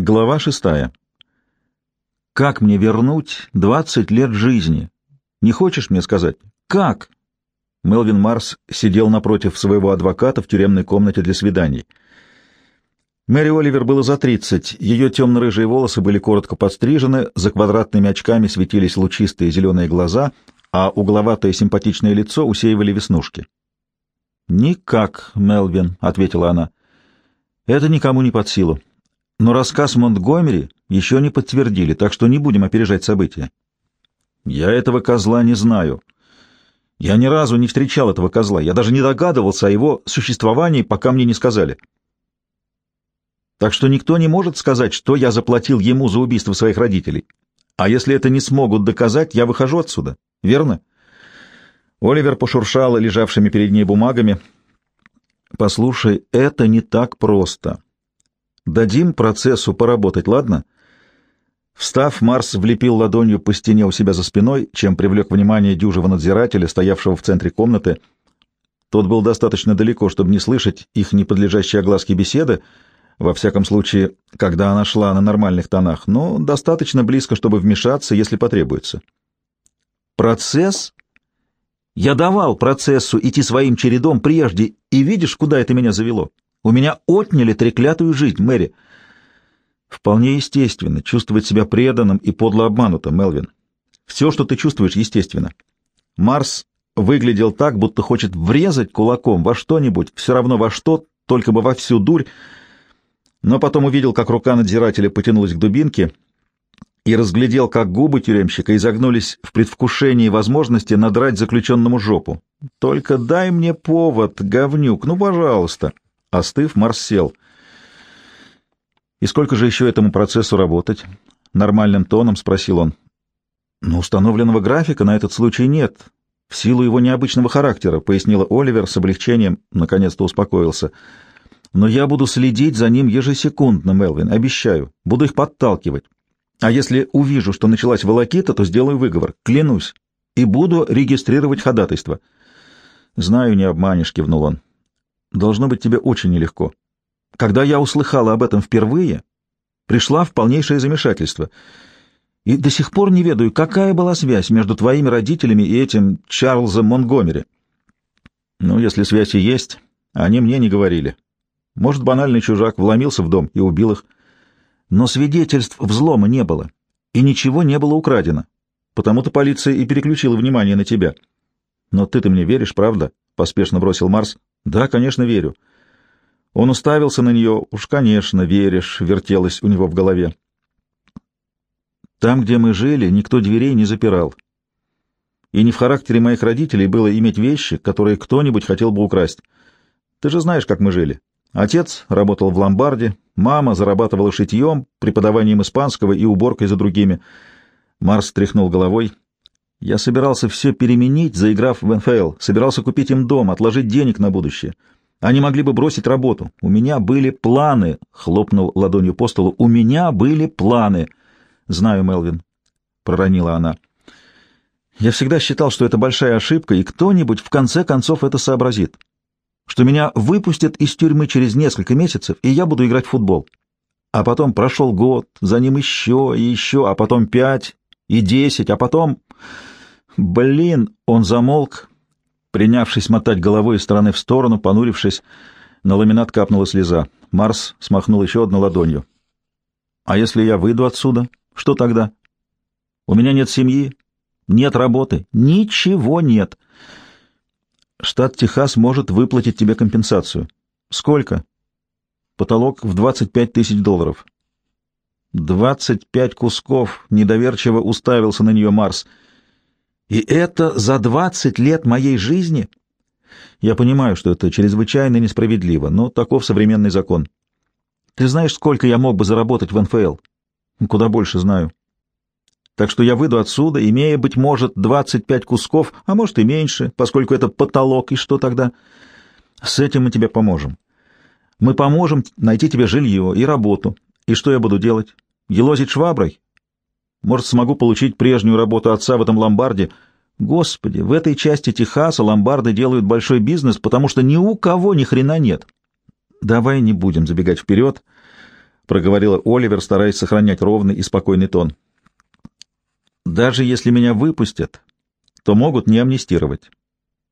Глава шестая. Как мне вернуть двадцать лет жизни? Не хочешь мне сказать? Как? Мелвин Марс сидел напротив своего адвоката в тюремной комнате для свиданий. Мэри Оливер было за тридцать, ее темно-рыжие волосы были коротко подстрижены, за квадратными очками светились лучистые зеленые глаза, а угловатое симпатичное лицо усеивали веснушки. «Никак, Мелвин», — ответила она. «Это никому не под силу. Но рассказ Монтгомери еще не подтвердили, так что не будем опережать события. Я этого козла не знаю. Я ни разу не встречал этого козла. Я даже не догадывался о его существовании, пока мне не сказали. Так что никто не может сказать, что я заплатил ему за убийство своих родителей. А если это не смогут доказать, я выхожу отсюда. Верно? Оливер пошуршал лежавшими перед ней бумагами. «Послушай, это не так просто. Дадим процессу поработать, ладно? Встав, Марс влепил ладонью по стене у себя за спиной, чем привлек внимание дюжего надзирателя, стоявшего в центре комнаты. Тот был достаточно далеко, чтобы не слышать их неподлежащие огласки беседы, во всяком случае, когда она шла на нормальных тонах, но достаточно близко, чтобы вмешаться, если потребуется. «Процесс?» «Я давал процессу идти своим чередом прежде, и видишь, куда это меня завело?» У меня отняли треклятую жизнь, Мэри. Вполне естественно чувствовать себя преданным и подло обманутым, Мелвин. Все, что ты чувствуешь, естественно. Марс выглядел так, будто хочет врезать кулаком во что-нибудь, все равно во что, только бы во всю дурь, но потом увидел, как рука надзирателя потянулась к дубинке и разглядел, как губы тюремщика изогнулись в предвкушении возможности надрать заключенному жопу. «Только дай мне повод, говнюк, ну, пожалуйста!» Остыв, Марс сел. «И сколько же еще этому процессу работать?» Нормальным тоном спросил он. «Но установленного графика на этот случай нет. В силу его необычного характера», — пояснила Оливер с облегчением, наконец-то успокоился. «Но я буду следить за ним ежесекундно, Мелвин, обещаю. Буду их подталкивать. А если увижу, что началась волокита, то сделаю выговор, клянусь, и буду регистрировать ходатайство». «Знаю, не обманешь», — кивнул он. Должно быть тебе очень нелегко. Когда я услыхала об этом впервые, пришла в полнейшее замешательство. И до сих пор не ведаю, какая была связь между твоими родителями и этим Чарльзом Монгомери. Ну, если связь и есть, они мне не говорили. Может, банальный чужак вломился в дом и убил их. Но свидетельств взлома не было, и ничего не было украдено. Потому-то полиция и переключила внимание на тебя. Но ты-то мне веришь, правда? — поспешно бросил Марс. Да, конечно, верю. Он уставился на нее. Уж, конечно, веришь, вертелось у него в голове. Там, где мы жили, никто дверей не запирал. И не в характере моих родителей было иметь вещи, которые кто-нибудь хотел бы украсть. Ты же знаешь, как мы жили. Отец работал в ломбарде, мама зарабатывала шитьем, преподаванием испанского и уборкой за другими. Марс тряхнул головой. Я собирался все переменить, заиграв в НФЛ, собирался купить им дом, отложить денег на будущее. Они могли бы бросить работу. У меня были планы, — хлопнул ладонью по столу. У меня были планы. Знаю, Мелвин, — проронила она. Я всегда считал, что это большая ошибка, и кто-нибудь в конце концов это сообразит. Что меня выпустят из тюрьмы через несколько месяцев, и я буду играть в футбол. А потом прошел год, за ним еще и еще, а потом пять и десять, а потом... Блин, он замолк, принявшись мотать головой из стороны в сторону, понурившись. На ламинат капнула слеза. Марс смахнул еще одну ладонью. «А если я выйду отсюда? Что тогда? У меня нет семьи, нет работы, ничего нет. Штат Техас может выплатить тебе компенсацию. Сколько? Потолок в 25 тысяч долларов. Двадцать пять кусков, недоверчиво уставился на нее Марс — и это за двадцать лет моей жизни? Я понимаю, что это чрезвычайно несправедливо, но таков современный закон. Ты знаешь, сколько я мог бы заработать в НФЛ? Куда больше знаю. Так что я выйду отсюда, имея, быть может, двадцать пять кусков, а может и меньше, поскольку это потолок, и что тогда? С этим мы тебе поможем. Мы поможем найти тебе жилье и работу. И что я буду делать? Елозить шваброй? Может, смогу получить прежнюю работу отца в этом ломбарде. Господи, в этой части Техаса ломбарды делают большой бизнес, потому что ни у кого ни хрена нет. Давай не будем забегать вперед. проговорила Оливер, стараясь сохранять ровный и спокойный тон. Даже если меня выпустят, то могут не амнистировать.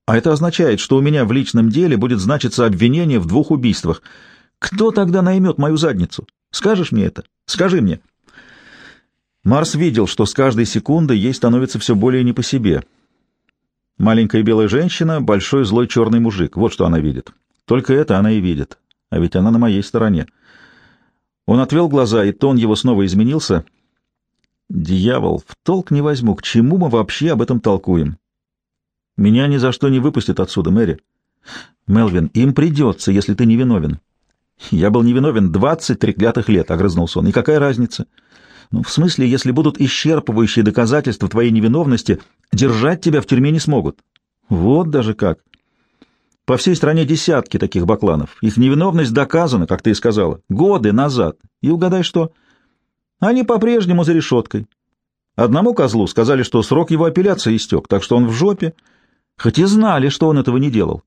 А это означает, что у меня в личном деле будет значиться обвинение в двух убийствах. Кто тогда наймет мою задницу? Скажешь мне это? Скажи мне. Марс видел, что с каждой секундой ей становится все более не по себе. Маленькая белая женщина, большой злой черный мужик. Вот что она видит. Только это она и видит. А ведь она на моей стороне. Он отвел глаза, и тон его снова изменился. Дьявол, в толк не возьму, к чему мы вообще об этом толкуем? Меня ни за что не выпустят отсюда, Мэри. Мелвин, им придется, если ты невиновен. Я был невиновен двадцать треклятых лет, — огрызнулся он. И какая разница? Ну, в смысле, если будут исчерпывающие доказательства твоей невиновности, держать тебя в тюрьме не смогут. Вот даже как. По всей стране десятки таких бакланов. Их невиновность доказана, как ты и сказала, годы назад. И угадай что? Они по-прежнему за решеткой. Одному козлу сказали, что срок его апелляции истек, так что он в жопе, хоть и знали, что он этого не делал.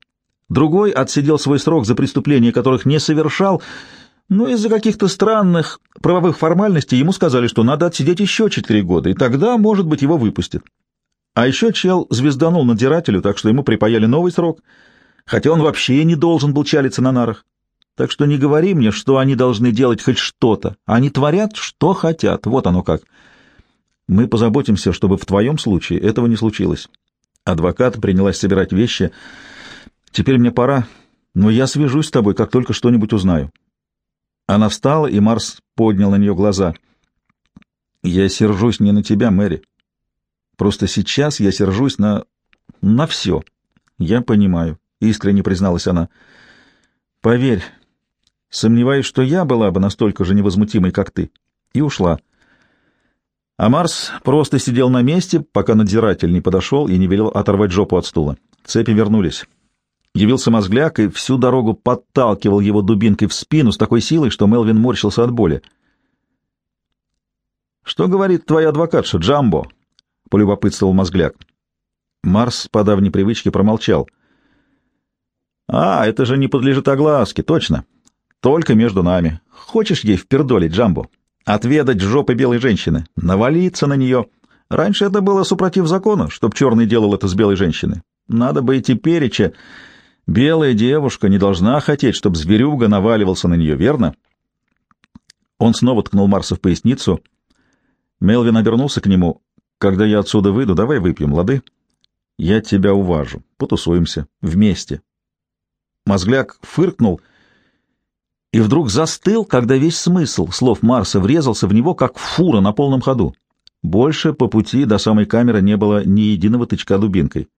Другой отсидел свой срок за преступления, которых не совершал, но из-за каких-то странных правовых формальностей ему сказали, что надо отсидеть еще четыре года, и тогда, может быть, его выпустят. А еще чел звезданул надзирателю, так что ему припаяли новый срок — хотя он вообще не должен был чалиться на нарах. Так что не говори мне, что они должны делать хоть что-то. Они творят, что хотят. Вот оно как. Мы позаботимся, чтобы в твоем случае этого не случилось. Адвокат принялась собирать вещи. Теперь мне пора, но я свяжусь с тобой, как только что-нибудь узнаю. Она встала, и Марс поднял на нее глаза. Я сержусь не на тебя, Мэри. Просто сейчас я сержусь на... на все. Я понимаю. — искренне призналась она. «Поверь, сомневаюсь, что я была бы настолько же невозмутимой, как ты». И ушла. А Марс просто сидел на месте, пока надзиратель не подошел и не велел оторвать жопу от стула. Цепи вернулись. Явился мозгляк и всю дорогу подталкивал его дубинкой в спину с такой силой, что Мелвин морщился от боли. «Что говорит твоя адвокатша, Джамбо?» — полюбопытствовал мозгляк. Марс по давней привычке промолчал — «А, это же не подлежит огласке, точно. Только между нами. Хочешь ей впердолить, Джамбо? Отведать жопы белой женщины? Навалиться на нее? Раньше это было супротив закона, чтоб черный делал это с белой женщиной. Надо бы идти переча. Белая девушка не должна хотеть, чтоб зверюга наваливался на нее, верно?» Он снова ткнул Марса в поясницу. Мелвин обернулся к нему. «Когда я отсюда выйду, давай выпьем, лады? Я тебя уважу. Потусуемся. Вместе. Мозгляк фыркнул и вдруг застыл, когда весь смысл слов Марса врезался в него, как фура на полном ходу. Больше по пути до самой камеры не было ни единого тычка дубинкой.